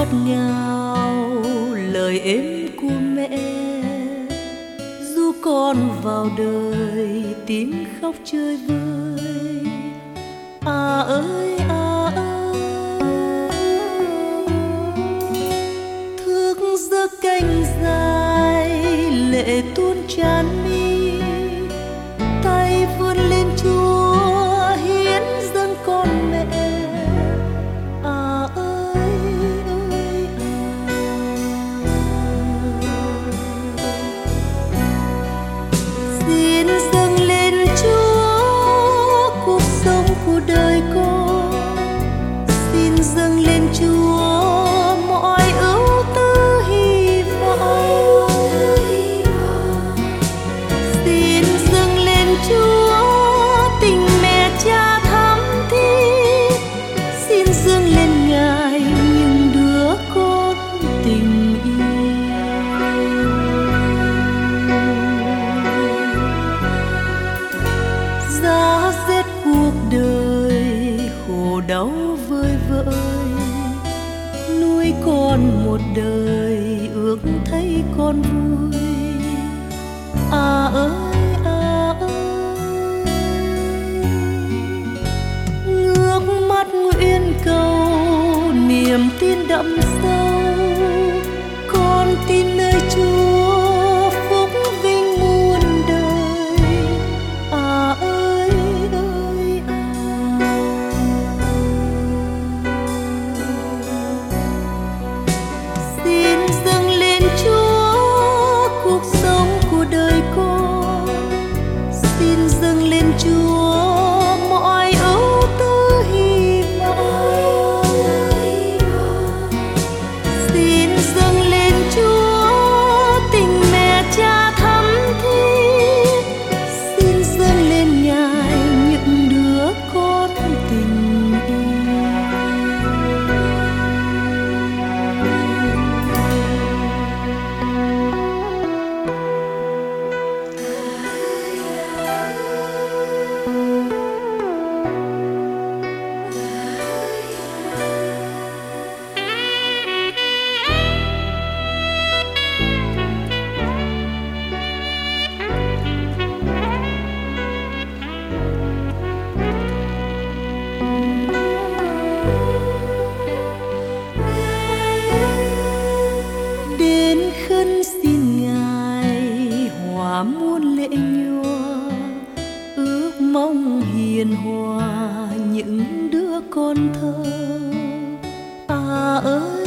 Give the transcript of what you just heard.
ngọt ngào, lời êm của mẹ. Du con vào đời tiếng khóc chơi vơi à ơi à ơi. Thức giấc canh dài, lệ tuôn tràn mi ơi, nuôi con một đời ước thấy con vui. À ơi à ơi, ngước mắt nguyện cầu niềm tin đậm sâu. hiền hòa những đứa con thơ. Ta ơi